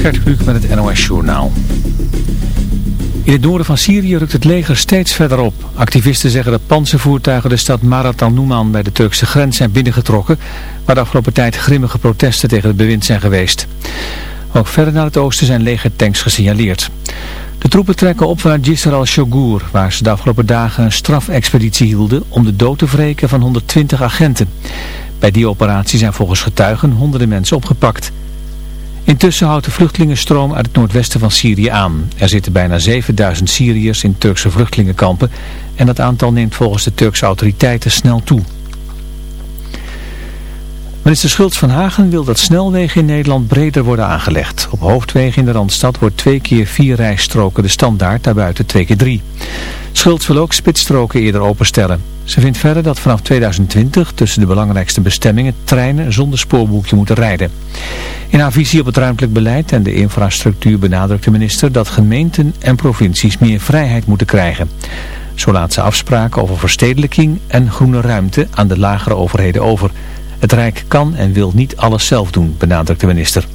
Gert Kluk met het NOS Journaal. In het noorden van Syrië rukt het leger steeds verder op. Activisten zeggen dat panzervoertuigen de stad Marat al-Numan bij de Turkse grens zijn binnengetrokken, waar de afgelopen tijd grimmige protesten tegen het bewind zijn geweest. Ook verder naar het oosten zijn legertanks gesignaleerd. De troepen trekken op vanuit Jisr al-Shogur, waar ze de afgelopen dagen een strafexpeditie hielden om de dood te wreken van 120 agenten. Bij die operatie zijn volgens getuigen honderden mensen opgepakt. Intussen houdt de vluchtelingenstroom uit het noordwesten van Syrië aan. Er zitten bijna 7000 Syriërs in Turkse vluchtelingenkampen en dat aantal neemt volgens de Turkse autoriteiten snel toe. Minister Schultz van Hagen wil dat snelwegen in Nederland breder worden aangelegd. Op hoofdwegen in de Randstad wordt twee keer vier rijstroken de standaard, daarbuiten twee keer drie. Schultz wil ook spitsstroken eerder openstellen. Ze vindt verder dat vanaf 2020 tussen de belangrijkste bestemmingen treinen zonder spoorboekje moeten rijden. In haar visie op het ruimtelijk beleid en de infrastructuur benadrukt de minister dat gemeenten en provincies meer vrijheid moeten krijgen. Zo laat ze afspraken over verstedelijking en groene ruimte aan de lagere overheden over. Het Rijk kan en wil niet alles zelf doen, benadrukt de minister.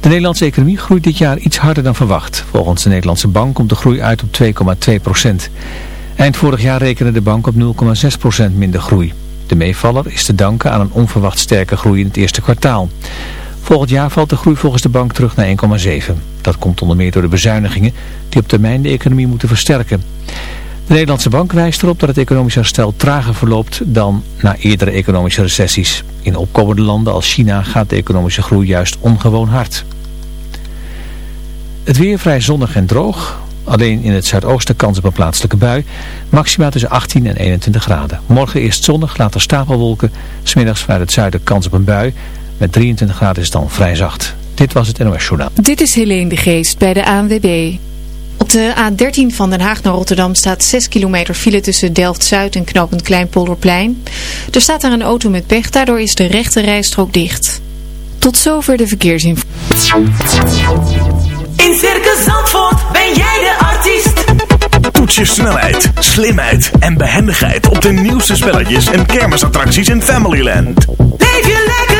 De Nederlandse economie groeit dit jaar iets harder dan verwacht. Volgens de Nederlandse bank komt de groei uit op 2,2 procent. Eind vorig jaar rekende de bank op 0,6 procent minder groei. De meevaller is te danken aan een onverwacht sterke groei in het eerste kwartaal. Volgend jaar valt de groei volgens de bank terug naar 1,7. Dat komt onder meer door de bezuinigingen die op termijn de economie moeten versterken. De Nederlandse bank wijst erop dat het economisch herstel trager verloopt dan na eerdere economische recessies. In opkomende landen als China gaat de economische groei juist ongewoon hard. Het weer vrij zonnig en droog. Alleen in het zuidoosten kans op een plaatselijke bui. Maxima tussen 18 en 21 graden. Morgen eerst zonnig, later stapelwolken. Smiddags vanuit het zuiden kans op een bui. Met 23 graden is het dan vrij zacht. Dit was het NOS Journaal. Dit is Helene de Geest bij de ANWB. Op de A13 van Den Haag naar Rotterdam staat 6 kilometer file tussen Delft-Zuid en knooppunt Kleinpolderplein. Er staat daar een auto met pech, daardoor is de rechte rijstrook dicht. Tot zover de verkeersinformatie. In Circus Zandvoort ben jij de artiest. Toets je snelheid, slimheid en behendigheid op de nieuwste spelletjes en kermisattracties in Familyland. Leef je lekker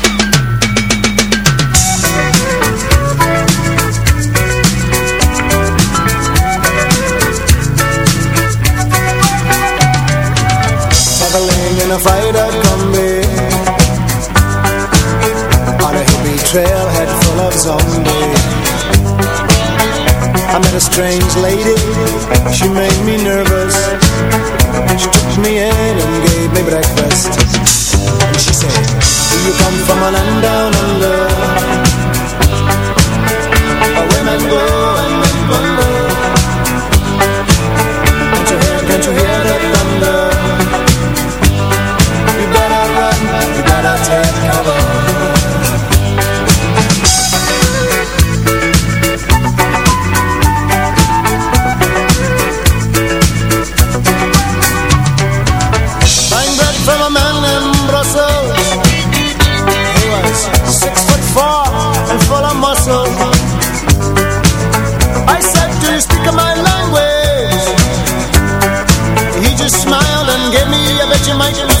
In a freighter combi On a hippie trailhead full of zombies. I met a strange lady. She made me nervous. She took me in and gave me breakfast. And she said Do you come from a land down under? Where women go my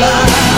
love.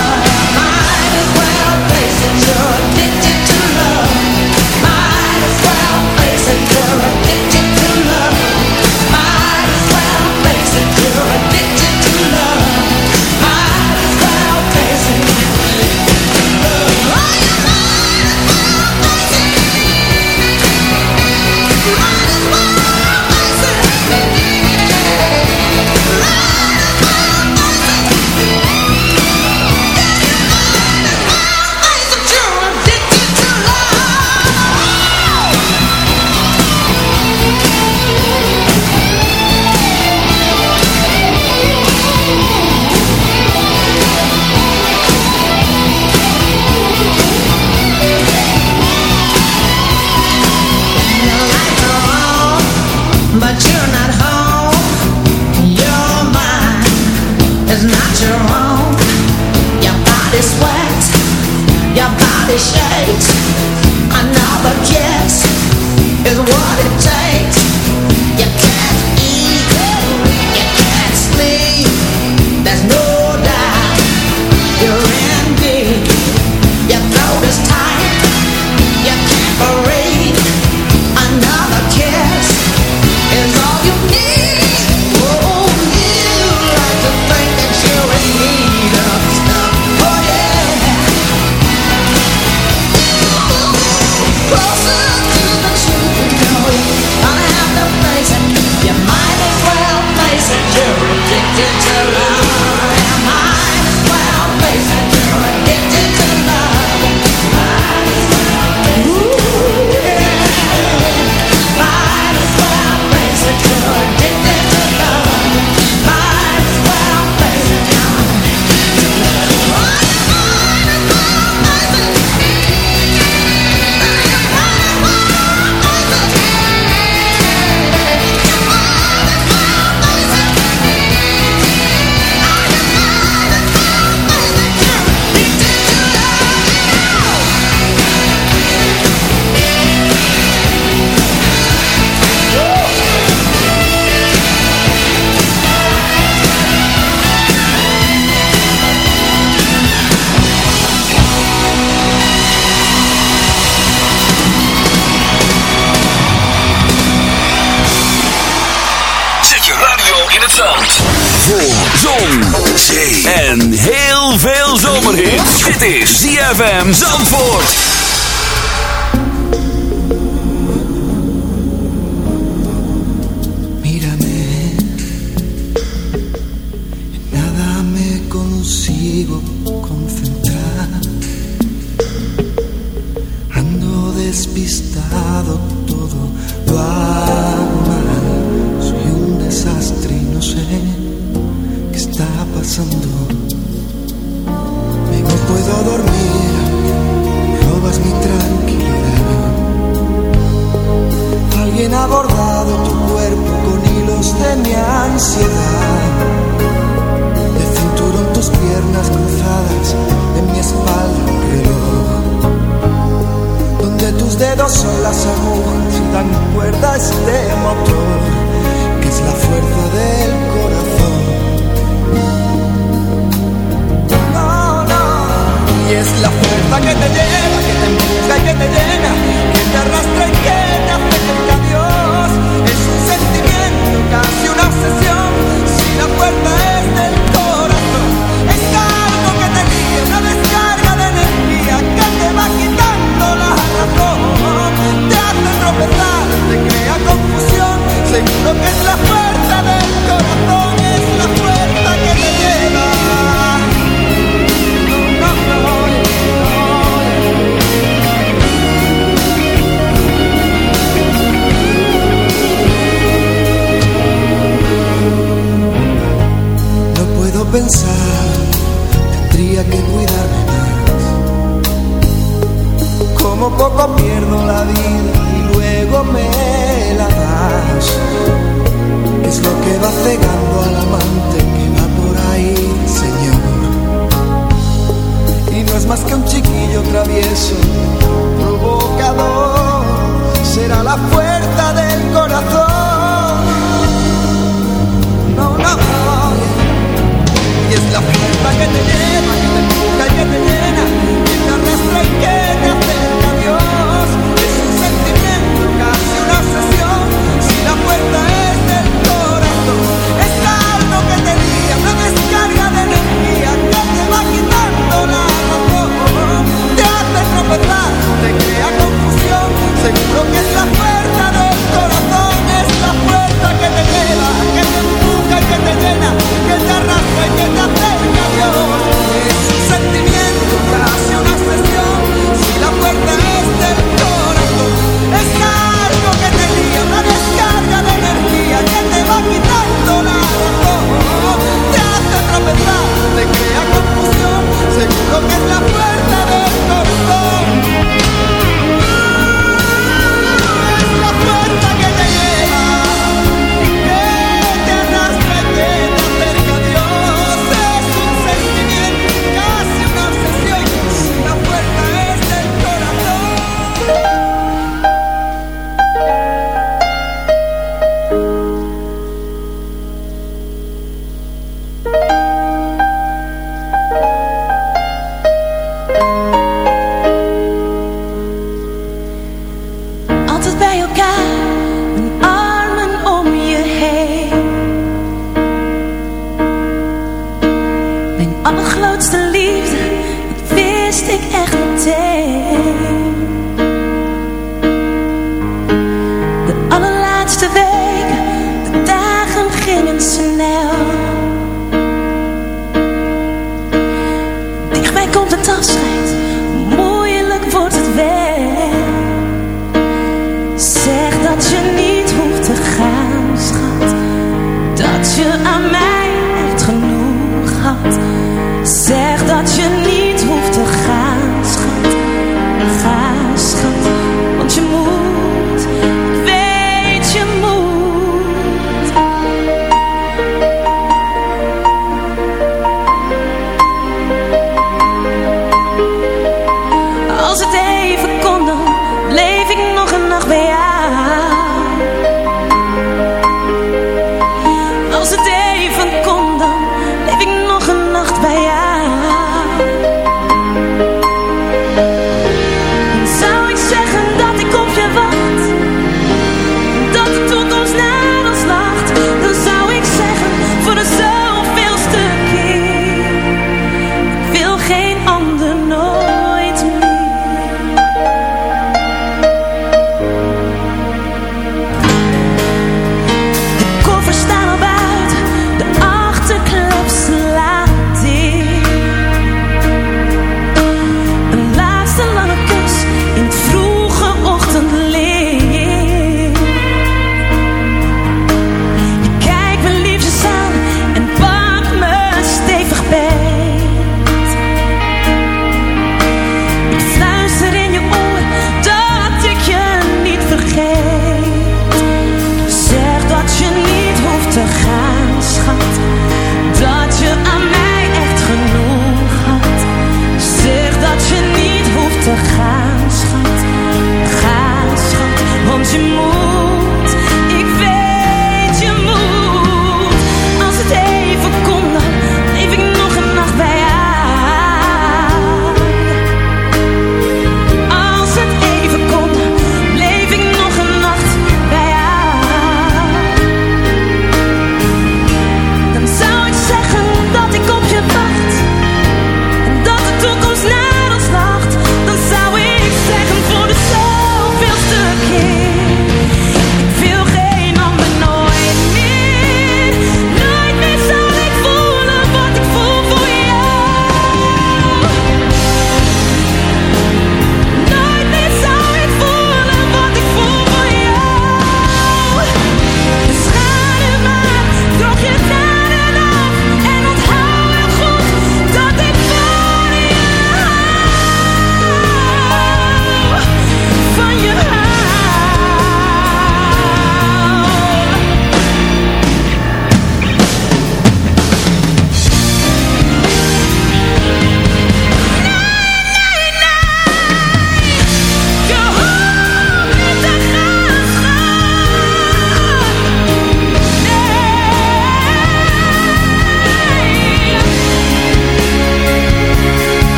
ZFM Zandvoort.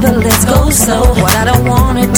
but let's go slow. What I don't wanna do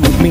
with me.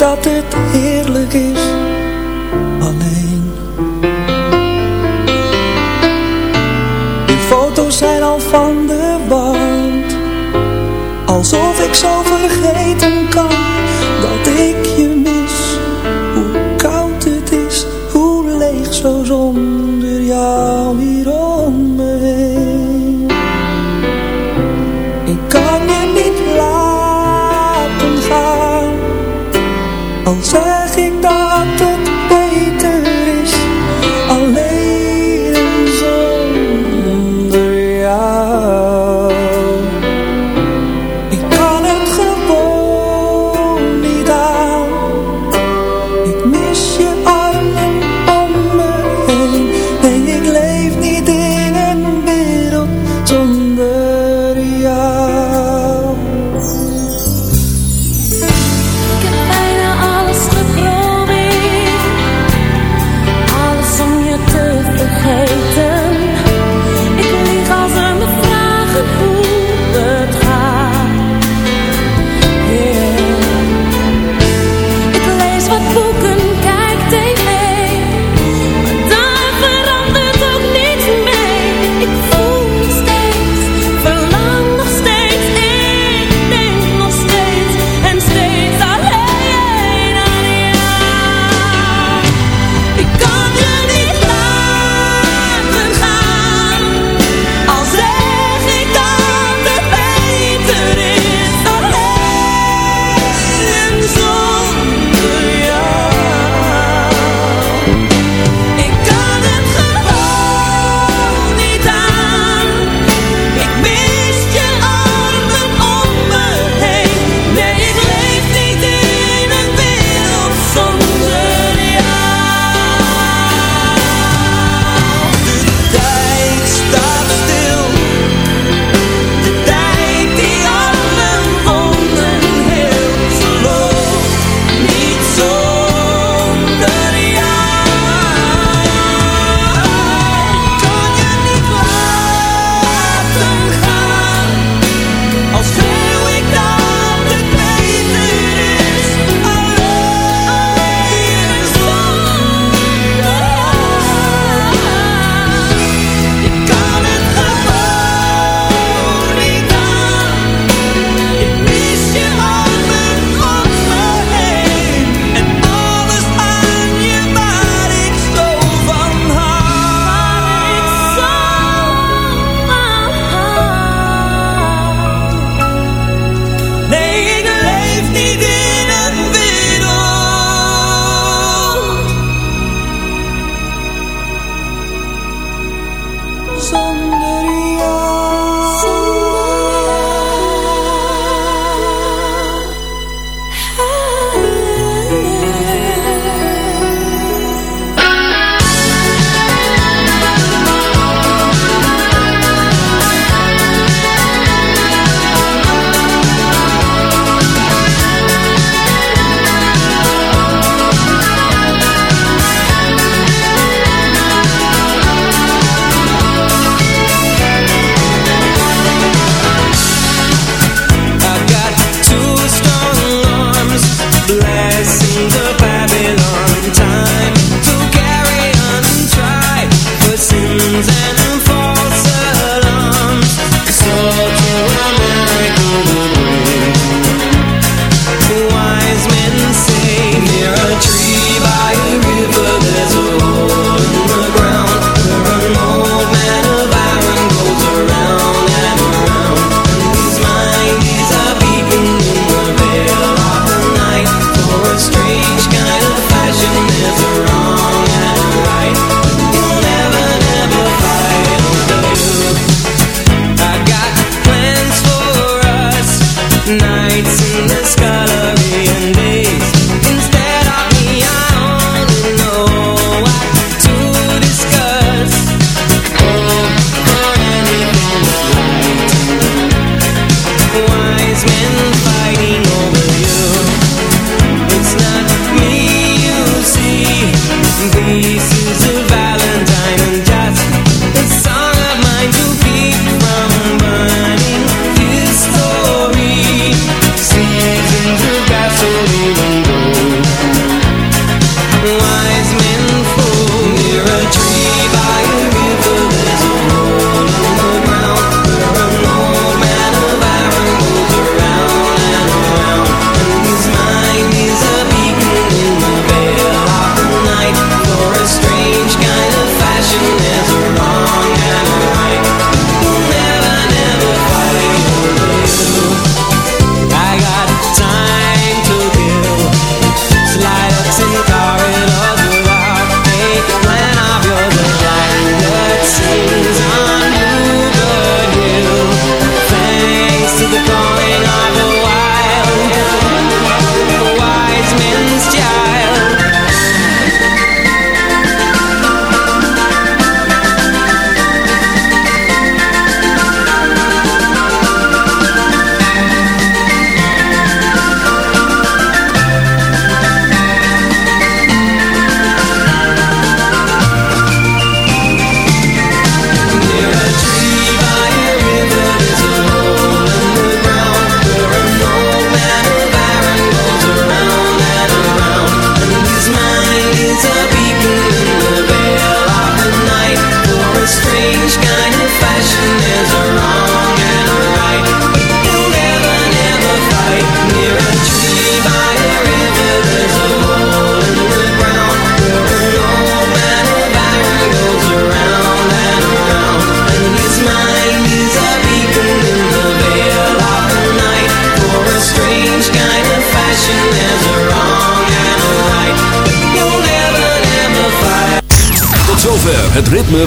Dat het